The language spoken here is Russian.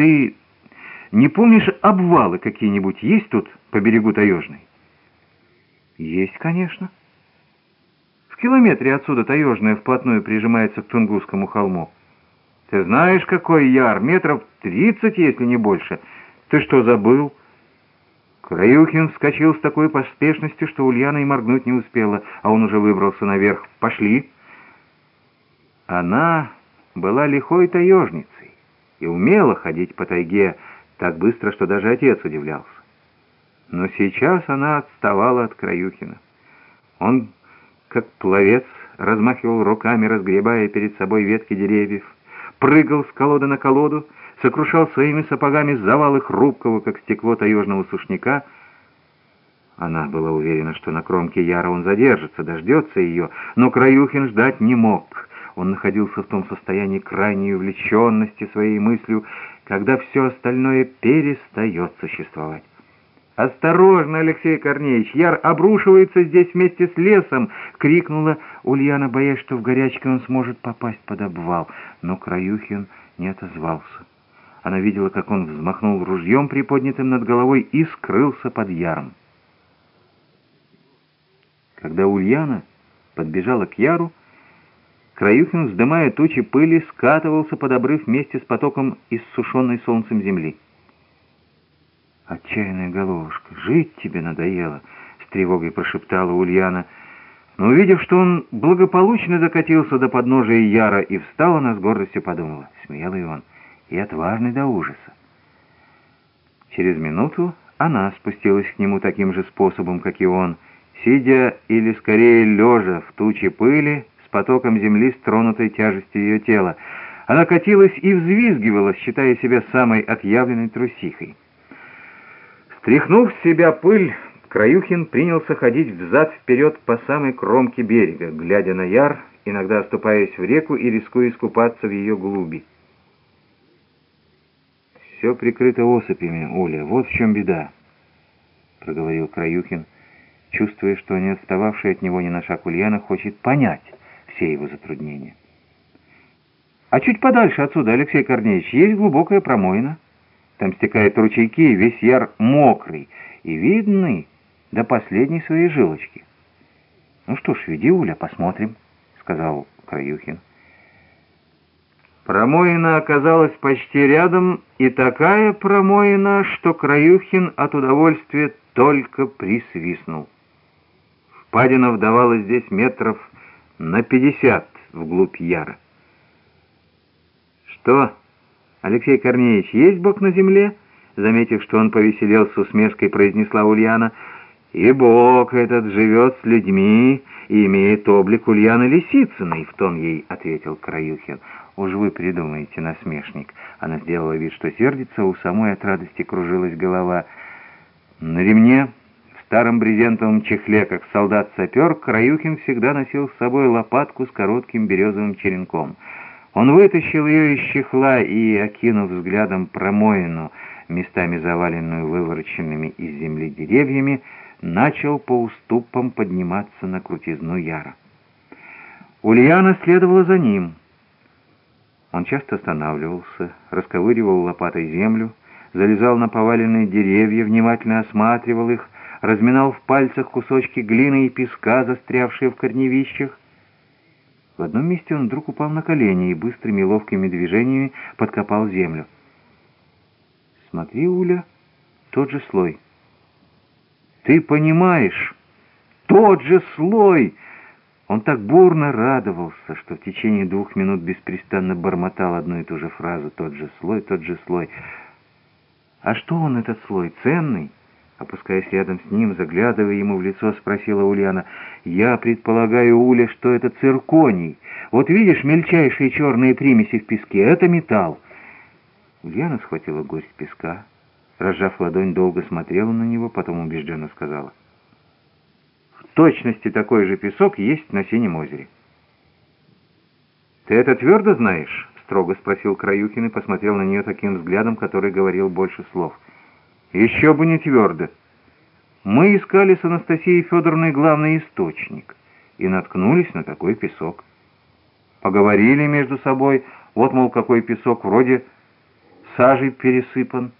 ты не помнишь, обвалы какие-нибудь есть тут по берегу Таежной? Есть, конечно. В километре отсюда Таежная вплотную прижимается к Тунгусскому холму. Ты знаешь, какой яр? Метров тридцать, если не больше. Ты что, забыл? Краюхин вскочил с такой поспешностью, что Ульяна и моргнуть не успела, а он уже выбрался наверх. «Пошли!» Она была лихой таежницей и умела ходить по тайге так быстро, что даже отец удивлялся. Но сейчас она отставала от Краюхина. Он, как пловец, размахивал руками, разгребая перед собой ветки деревьев, прыгал с колоды на колоду, сокрушал своими сапогами завалы хрупкого, как стекло таежного сушняка. Она была уверена, что на кромке Яра он задержится, дождется ее, но Краюхин ждать не мог. Он находился в том состоянии крайней увлеченности своей мыслью, когда все остальное перестает существовать. «Осторожно, Алексей Корнеевич! Яр обрушивается здесь вместе с лесом!» — крикнула Ульяна, боясь, что в горячке он сможет попасть под обвал. Но Краюхин не отозвался. Она видела, как он взмахнул ружьем, приподнятым над головой, и скрылся под яром. Когда Ульяна подбежала к яру, Краюхин, вздымая тучи пыли, скатывался под обрыв вместе с потоком иссушенной солнцем земли. «Отчаянная головушка, жить тебе надоело!» — с тревогой прошептала Ульяна. Но увидев, что он благополучно докатился до подножия Яра и встал, она с гордостью подумала. Смелый он и отважный до ужаса. Через минуту она спустилась к нему таким же способом, как и он, сидя или скорее лежа в туче пыли потоком земли, стронутой тяжестью ее тела. Она катилась и взвизгивала, считая себя самой отъявленной трусихой. Стряхнув с себя пыль, Краюхин принялся ходить взад-вперед по самой кромке берега, глядя на яр, иногда оступаясь в реку и рискуя искупаться в ее глуби. «Все прикрыто осыпями, Оля, вот в чем беда», — проговорил Краюхин, чувствуя, что не отстававший от него ни на шаг Ульяна хочет понять все его затруднения. «А чуть подальше отсюда, Алексей Корнеевич, есть глубокая промоина». Там стекают ручейки, весь яр мокрый и видный до последней своей жилочки. «Ну что ж, веди, Уля, посмотрим», — сказал Краюхин. Промоина оказалась почти рядом, и такая промоина, что Краюхин от удовольствия только присвистнул. Впадина вдавалась здесь метров на пятьдесят вглубь яра. «Что?» «Алексей Корнеевич, есть Бог на земле?» Заметив, что он повеселел с усмешкой, произнесла Ульяна. «И Бог этот живет с людьми и имеет облик Ульяны Лисицыной», — в тон ей ответил Краюхин. «Уж вы придумаете, насмешник». Она сделала вид, что сердится, у самой от радости кружилась голова. На ремне, старом брезентовом чехле, как солдат-сапер, Краюхин всегда носил с собой лопатку с коротким березовым черенком — он вытащил ее из чехла и, окинув взглядом промоину, местами заваленную вывороченными из земли деревьями, начал по уступам подниматься на крутизну Яра. Ульяна следовала за ним. Он часто останавливался, расковыривал лопатой землю, залезал на поваленные деревья, внимательно осматривал их, разминал в пальцах кусочки глины и песка, застрявшие в корневищах, в одном месте он вдруг упал на колени и быстрыми ловкими движениями подкопал землю. «Смотри, Уля, тот же слой». «Ты понимаешь, тот же слой!» Он так бурно радовался, что в течение двух минут беспрестанно бормотал одну и ту же фразу «тот же слой, тот же слой». «А что он, этот слой, ценный?» Опускаясь рядом с ним, заглядывая ему в лицо, спросила Ульяна. «Я предполагаю, Уля, что это цирконий. Вот видишь мельчайшие черные примеси в песке? Это металл». Ульяна схватила горсть песка, разжав ладонь, долго смотрела на него, потом убежденно сказала. «В точности такой же песок есть на Синем озере». «Ты это твердо знаешь?» — строго спросил Краюхин и посмотрел на нее таким взглядом, который говорил больше слов. Еще бы не твердо. Мы искали с Анастасией Федоровной главный источник и наткнулись на такой песок. Поговорили между собой, вот, мол, какой песок, вроде сажей пересыпан.